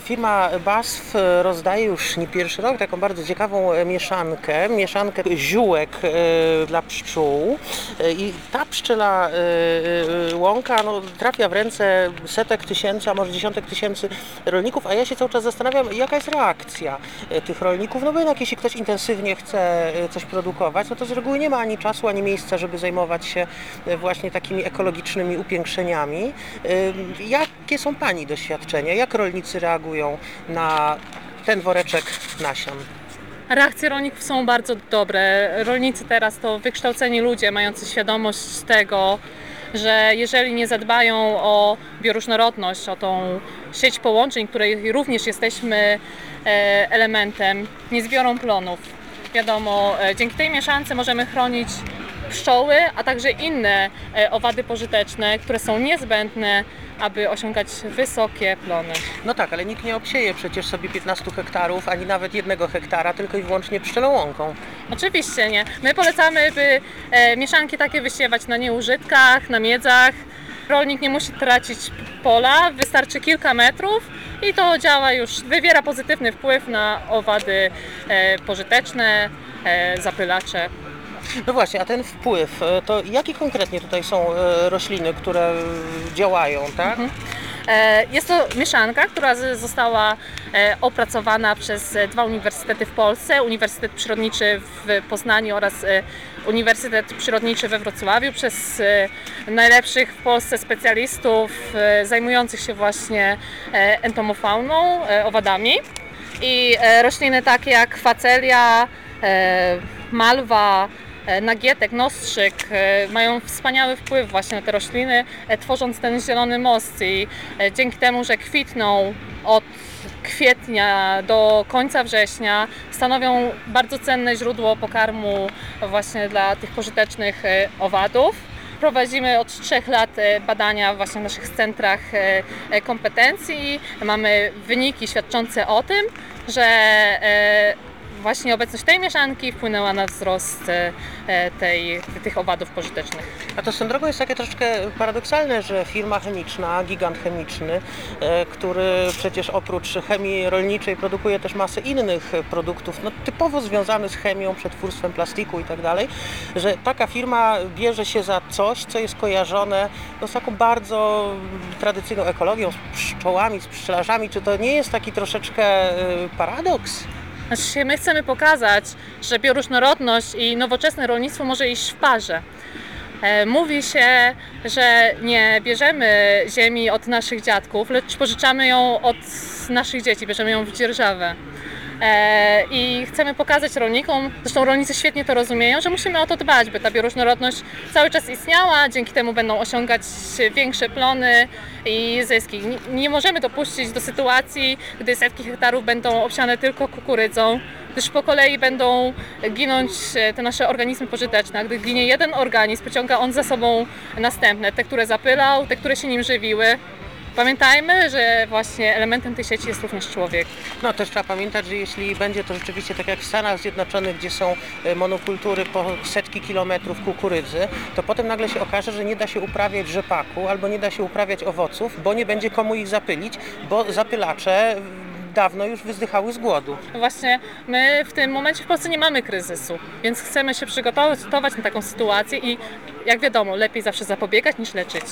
Firma BASF rozdaje już nie pierwszy rok taką bardzo ciekawą e, mieszankę, mieszankę ziółek e, dla pszczół E, i ta pszczela e, e, łąka no, trafia w ręce setek tysięcy, a może dziesiątek tysięcy rolników, a ja się cały czas zastanawiam, jaka jest reakcja e, tych rolników, no bo jednak jeśli ktoś intensywnie chce e, coś produkować, no to z reguły nie ma ani czasu, ani miejsca, żeby zajmować się e, właśnie takimi ekologicznymi upiększeniami. E, Jakie są Pani doświadczenia? Jak rolnicy reagują na ten woreczek nasion? Reakcje rolników są bardzo dobre. Rolnicy teraz to wykształceni ludzie, mający świadomość tego, że jeżeli nie zadbają o bioróżnorodność, o tą sieć połączeń, której również jesteśmy e, elementem, nie zbiorą plonów. Wiadomo, e, dzięki tej mieszance możemy chronić pszczoły, a także inne e, owady pożyteczne, które są niezbędne, aby osiągać wysokie plony. No tak, ale nikt nie obsieje przecież sobie 15 hektarów, ani nawet jednego hektara, tylko i wyłącznie pszczelołąką. Oczywiście nie. My polecamy, by e, mieszanki takie wysiewać na nieużytkach, na miedzach. Rolnik nie musi tracić pola, wystarczy kilka metrów i to działa już, wywiera pozytywny wpływ na owady e, pożyteczne, e, zapylacze. No właśnie, a ten wpływ, e, to jakie konkretnie tutaj są e, rośliny, które działają, tak? E, Jest to mieszanka, która została opracowana przez dwa uniwersytety w Polsce, Uniwersytet Przyrodniczy w Poznaniu oraz Uniwersytet Przyrodniczy we Wrocławiu przez najlepszych w Polsce specjalistów zajmujących się właśnie entomofauną, owadami. I rośliny takie jak facelia, malwa, nagietek, nostrzyk e, mają wspaniały wpływ właśnie na te rośliny, e, tworząc ten zielony most i e, dzięki temu, że kwitną od kwietnia do końca września stanowią bardzo cenne źródło pokarmu właśnie dla tych pożytecznych e, owadów. Prowadzimy od trzech lat e, badania właśnie w naszych centrach e, e, kompetencji. Mamy wyniki świadczące o tym, że e, właśnie obecność tej mieszanki wpłynęła na wzrost e, tej, tych owadów pożytecznych. A to swoją drogą jest takie troszkę paradoksalne, że firma chemiczna, gigant chemiczny, e, który przecież oprócz chemii rolniczej produkuje też masę innych produktów, no, typowo związanych z chemią, przetwórstwem plastiku i tak dalej, że taka firma bierze się za coś, co jest kojarzone no, z taką bardzo tradycyjną ekologią, z pszczołami, z pszczelarzami. Czy to nie jest taki troszeczkę e, paradoks? Znaczy my chcemy pokazać, że bioróżnorodność i nowoczesne rolnictwo może iść w parze. E, Mówi się, że nie bierzemy ziemi od naszych dziadków, lecz pożyczamy ją od naszych dzieci, bierzemy ją w dzierżawę. E, I chcemy pokazać rolnikom, zresztą rolnicy świetnie to rozumieją, że musimy o to dbać, by ta bioróżnorodność cały czas istniała, dzięki temu będą osiągać większe plony i zyski. Nie, możemy dopuścić do sytuacji, gdy setki hektarów będą obsiane tylko kukurydzą, gdyż po kolei będą ginąć e, te nasze organizmy pożyteczne. Gdy ginie jeden organizm, pociąga on za sobą następne, te, które zapylał, te, które się nim żywiły. Pamiętajmy, że właśnie elementem tej sieci jest również człowiek. No też trzeba pamiętać, że jeśli będzie to rzeczywiście tak jak w Stanach Zjednoczonych, gdzie są e, monokultury po setki kilometrów kukurydzy, to potem nagle się okaże, że nie da się uprawiać rzepaku albo nie da się uprawiać owoców, bo nie będzie komu ich zapylić, bo zapylacze dawno już wyzdychały z głodu. Właśnie my w tym momencie w Polsce nie mamy kryzysu, więc chcemy się przygotować na taką sytuację i jak wiadomo, lepiej zawsze zapobiegać niż leczyć.